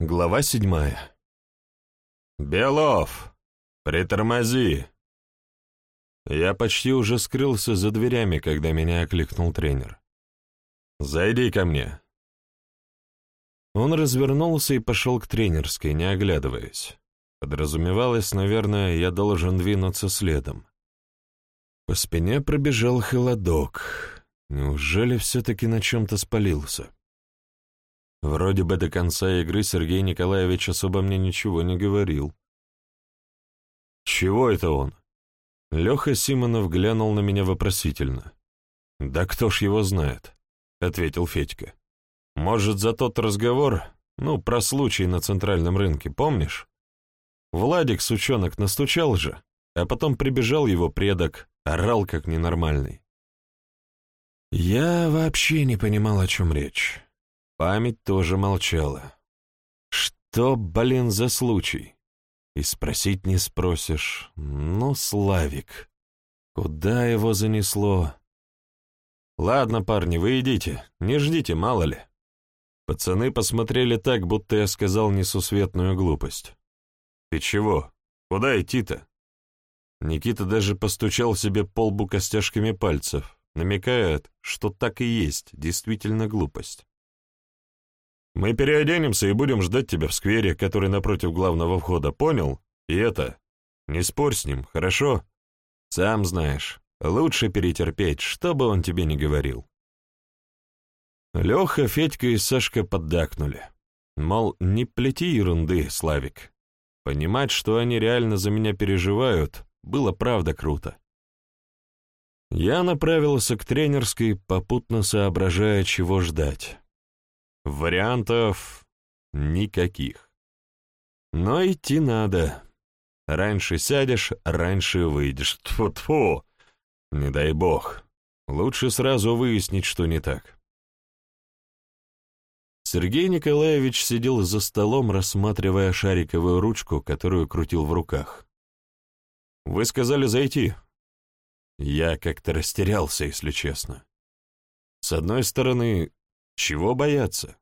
Глава седьмая. «Белов, притормози!» Я почти уже скрылся за дверями, когда меня окликнул тренер. «Зайди ко мне». Он развернулся и пошел к тренерской, не оглядываясь. Подразумевалось, наверное, я должен двинуться следом. По спине пробежал холодок. Неужели все-таки на чем-то спалился? Вроде бы до конца игры Сергей Николаевич особо мне ничего не говорил. «Чего это он?» Леха Симонов глянул на меня вопросительно. «Да кто ж его знает?» — ответил Федька. «Может, за тот разговор, ну, про случай на центральном рынке, помнишь? Владик, сучонок, настучал же, а потом прибежал его предок, орал как ненормальный. Я вообще не понимал, о чем речь. Память тоже молчала. Что, блин, за случай? И спросить не спросишь. Ну, Славик, куда его занесло? Ладно, парни, вы идите, не ждите, мало ли. Пацаны посмотрели так, будто я сказал несусветную глупость. Ты чего? Куда идти-то? Никита даже постучал себе по лбу костяшками пальцев, намекая, что так и есть, действительно глупость. Мы переоденемся и будем ждать тебя в сквере, который напротив главного входа, понял? И это, не спорь с ним, хорошо? Сам знаешь, лучше перетерпеть, что бы он тебе ни говорил. Леха, Федька и Сашка поддакнули. Мол, не плети ерунды, Славик. Понимать, что они реально за меня переживают, было правда круто. Я направился к тренерской, попутно соображая, чего ждать. Вариантов никаких. Но идти надо. Раньше сядешь, раньше выйдешь. Тьфу-тьфу! Не дай бог. Лучше сразу выяснить, что не так. Сергей Николаевич сидел за столом, рассматривая шариковую ручку, которую крутил в руках. «Вы сказали зайти». Я как-то растерялся, если честно. С одной стороны, чего бояться?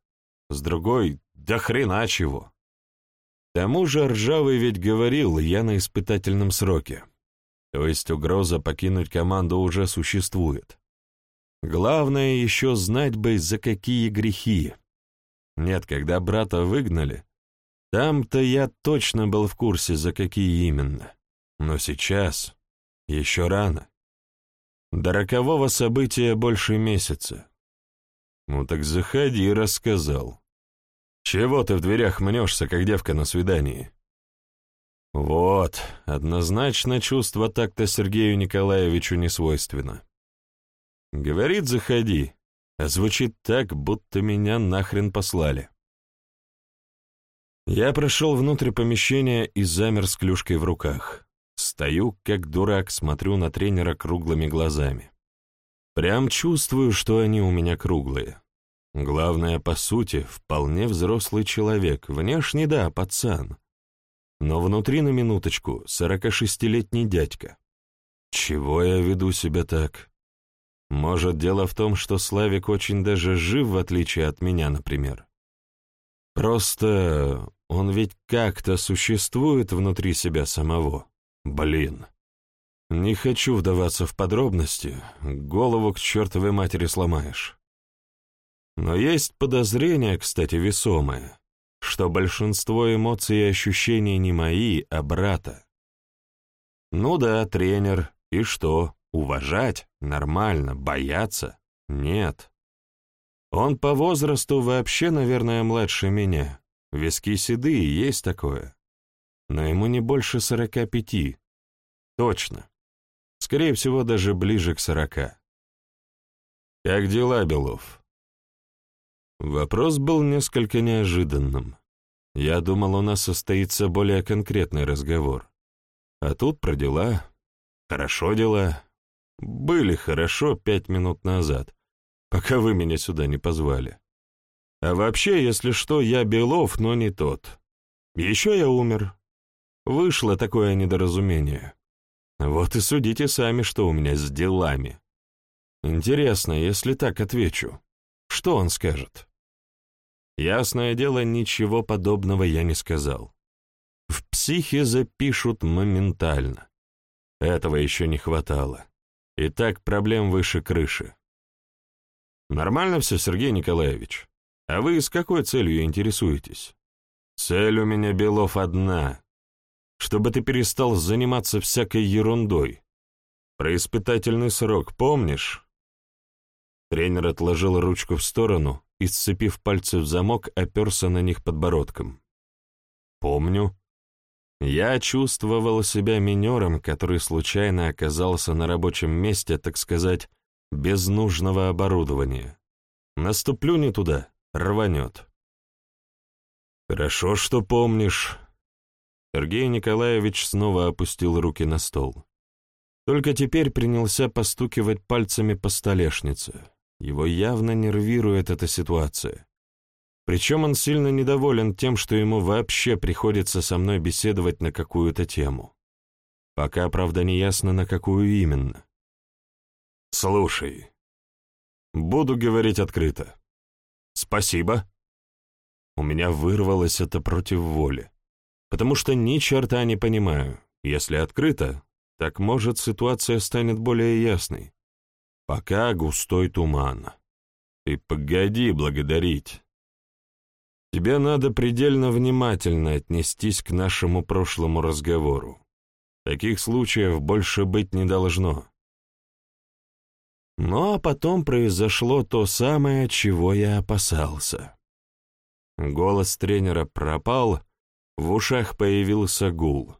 С другой, да хрена чего. К тому же Ржавый ведь говорил, я на испытательном сроке. То есть угроза покинуть команду уже существует. Главное еще знать бы, за какие грехи. Нет, когда брата выгнали, там-то я точно был в курсе, за какие именно. Но сейчас еще рано. До рокового события больше месяца. Ну так заходи, рассказал. Чего ты в дверях мнешься, как девка на свидании? Вот, однозначно чувство так-то Сергею Николаевичу не свойственно. Говорит, заходи, а звучит так, будто меня нахрен послали. Я прошел внутрь помещения и замер с клюшкой в руках. Стою, как дурак, смотрю на тренера круглыми глазами. Прям чувствую, что они у меня круглые. Главное, по сути, вполне взрослый человек, внешне да, пацан. Но внутри на минуточку 46-летний дядька. Чего я веду себя так? Может, дело в том, что Славик очень даже жив, в отличие от меня, например. Просто он ведь как-то существует внутри себя самого. Блин. Не хочу вдаваться в подробности, голову к чертовой матери сломаешь. Но есть подозрение, кстати, весомое, что большинство эмоций и ощущений не мои, а брата. Ну да, тренер, и что, уважать? Нормально, бояться? Нет. Он по возрасту вообще, наверное, младше меня. Виски седые, есть такое. Но ему не больше сорока пяти. Точно. Скорее всего, даже ближе к сорока. «Как дела, Белов?» Вопрос был несколько неожиданным. Я думал, у нас состоится более конкретный разговор. А тут про дела. Хорошо дела. Были хорошо пять минут назад, пока вы меня сюда не позвали. А вообще, если что, я Белов, но не тот. Еще я умер. Вышло такое недоразумение. Вот и судите сами, что у меня с делами. Интересно, если так отвечу, что он скажет? Ясное дело, ничего подобного я не сказал. В психе запишут моментально. Этого еще не хватало. И так проблем выше крыши. Нормально все, Сергей Николаевич? А вы с какой целью интересуетесь? Цель у меня, Белов, одна. Чтобы ты перестал заниматься всякой ерундой. Про испытательный срок помнишь? Тренер отложил ручку в сторону и, сцепив пальцы в замок, оперся на них подбородком. «Помню. Я чувствовал себя минером, который случайно оказался на рабочем месте, так сказать, без нужного оборудования. Наступлю не туда, рванет». «Хорошо, что помнишь». Сергей Николаевич снова опустил руки на стол. Только теперь принялся постукивать пальцами по столешнице. Его явно нервирует эта ситуация. Причем он сильно недоволен тем, что ему вообще приходится со мной беседовать на какую-то тему. Пока, правда, не ясно, на какую именно. «Слушай, буду говорить открыто. Спасибо». У меня вырвалось это против воли, потому что ни черта не понимаю. Если открыто, так, может, ситуация станет более ясной. Пока густой туман. Ты погоди благодарить. Тебе надо предельно внимательно отнестись к нашему прошлому разговору. Таких случаев больше быть не должно. Ну а потом произошло то самое, чего я опасался. Голос тренера пропал, в ушах появился гул.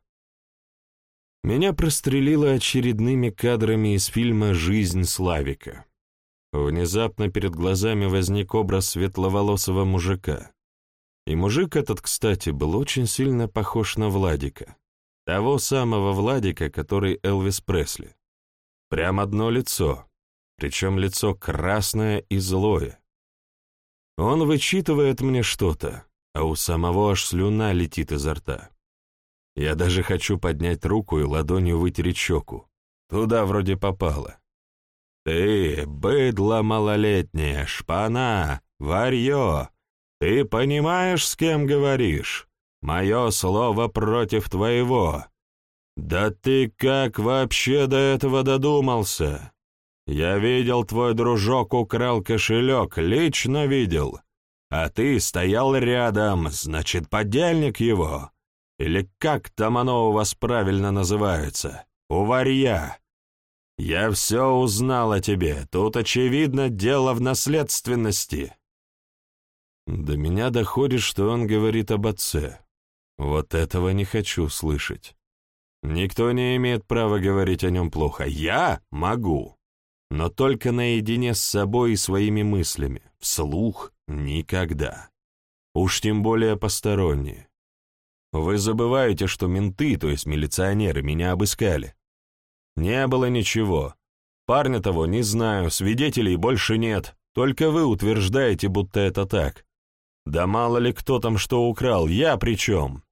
Меня прострелило очередными кадрами из фильма «Жизнь Славика». Внезапно перед глазами возник образ светловолосого мужика. И мужик этот, кстати, был очень сильно похож на Владика. Того самого Владика, который Элвис Пресли. Прям одно лицо, причем лицо красное и злое. Он вычитывает мне что-то, а у самого аж слюна летит изо рта. Я даже хочу поднять руку и ладонью вытереть щеку. Туда вроде попало. Ты, быдло малолетнее, шпана, варье, ты понимаешь, с кем говоришь? Мое слово против твоего. Да ты как вообще до этого додумался? Я видел, твой дружок украл кошелек, лично видел. А ты стоял рядом, значит, подельник его. Или как там оно у вас правильно называется? У варья. Я все узнал о тебе. Тут, очевидно, дело в наследственности. До меня доходит, что он говорит об отце. Вот этого не хочу слышать. Никто не имеет права говорить о нем плохо. Я могу. Но только наедине с собой и своими мыслями. Вслух никогда. Уж тем более посторонние. Вы забываете, что менты, то есть милиционеры, меня обыскали. Не было ничего. Парня того не знаю, свидетелей больше нет. Только вы утверждаете, будто это так. Да мало ли кто там что украл, я при чем?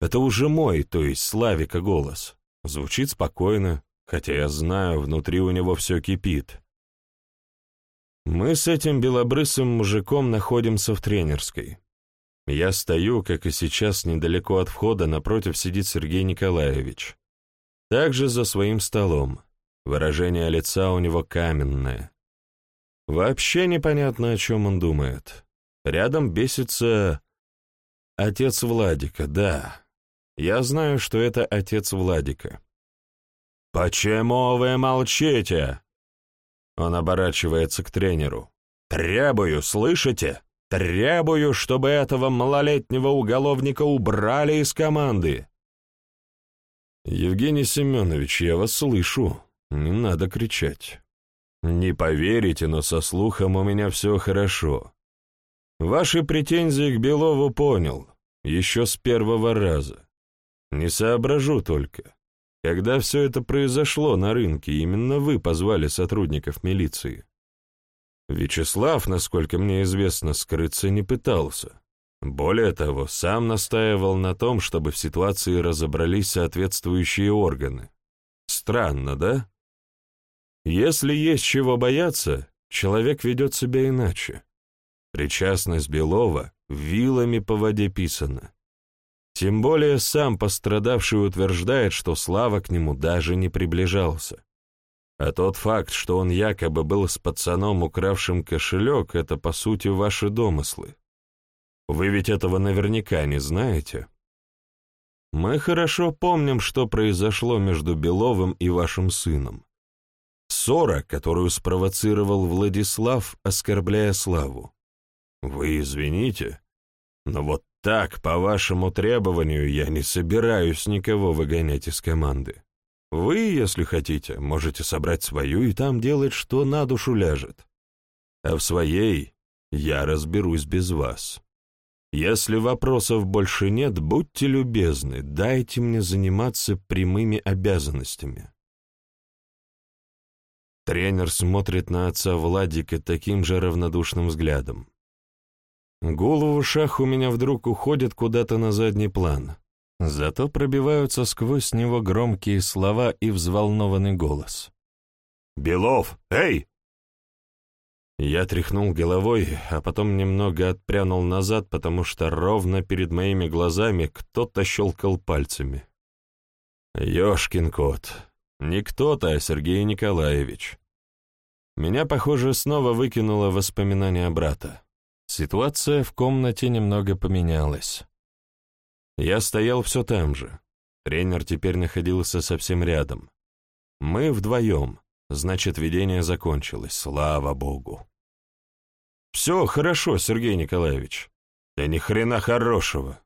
Это уже мой, то есть Славика голос. Звучит спокойно, хотя я знаю, внутри у него все кипит. Мы с этим белобрысым мужиком находимся в тренерской. Я стою, как и сейчас, недалеко от входа, напротив сидит Сергей Николаевич. Также за своим столом. Выражение лица у него каменное. Вообще непонятно, о чем он думает. Рядом бесится отец Владика, да. Я знаю, что это отец Владика. «Почему вы молчите?» Он оборачивается к тренеру. «Требую, слышите? Требую, чтобы этого малолетнего уголовника убрали из команды. Евгений Семенович, я вас слышу. Не надо кричать. Не поверите, но со слухом у меня все хорошо. Ваши претензии к Белову понял. Еще с первого раза. Не соображу только. Когда все это произошло на рынке, именно вы позвали сотрудников милиции. Вячеслав, насколько мне известно, скрыться не пытался. Более того, сам настаивал на том, чтобы в ситуации разобрались соответствующие органы. Странно, да? Если есть чего бояться, человек ведет себя иначе. Причастность Белова вилами по воде писана. Тем более сам пострадавший утверждает, что Слава к нему даже не приближался. А тот факт, что он якобы был с пацаном, укравшим кошелек, это, по сути, ваши домыслы. Вы ведь этого наверняка не знаете. Мы хорошо помним, что произошло между Беловым и вашим сыном. Ссора, которую спровоцировал Владислав, оскорбляя Славу. Вы извините, но вот так, по вашему требованию, я не собираюсь никого выгонять из команды. Вы, если хотите, можете собрать свою и там делать, что на душу ляжет. А в своей я разберусь без вас. Если вопросов больше нет, будьте любезны, дайте мне заниматься прямыми обязанностями. Тренер смотрит на отца Владика таким же равнодушным взглядом. Голову шах у меня вдруг уходит куда-то на задний план. Зато пробиваются сквозь него громкие слова и взволнованный голос. «Белов! Эй!» Я тряхнул головой, а потом немного отпрянул назад, потому что ровно перед моими глазами кто-то щелкал пальцами. Ёшкин кот. Не кто-то, а Сергей Николаевич. Меня, похоже, снова выкинуло воспоминание брата. Ситуация в комнате немного поменялась. Я стоял все там же. Тренер теперь находился совсем рядом. Мы вдвоем, значит, видение закончилось, слава богу. Все хорошо, Сергей Николаевич. Да ни хрена хорошего.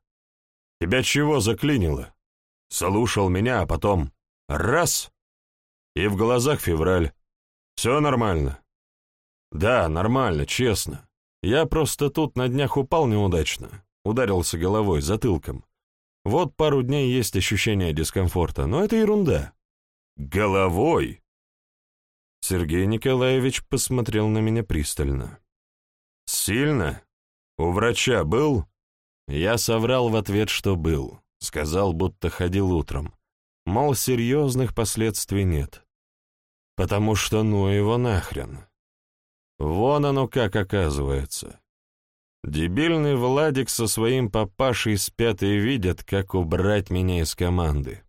Тебя чего заклинило? Слушал меня, а потом раз — и в глазах февраль. Все нормально. Да, нормально, честно. Я просто тут на днях упал неудачно, ударился головой, затылком. Вот пару дней есть ощущение дискомфорта, но это ерунда. Головой? Сергей Николаевич посмотрел на меня пристально. Сильно? У врача был? Я соврал в ответ, что был. Сказал, будто ходил утром. Мол, серьезных последствий нет. Потому что ну его нахрен. Вон оно как оказывается. Дебильный Владик со своим папашей спят и видят, как убрать меня из команды.